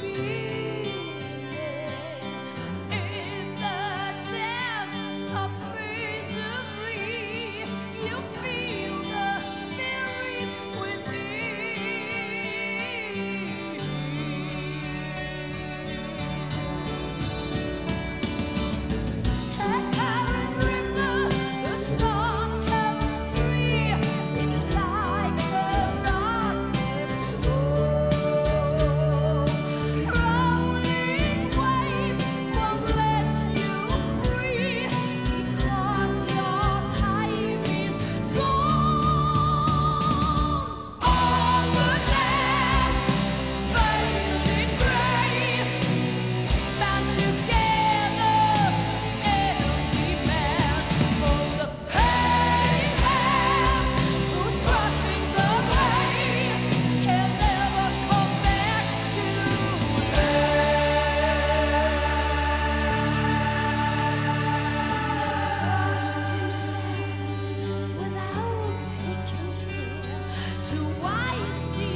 be to white sea.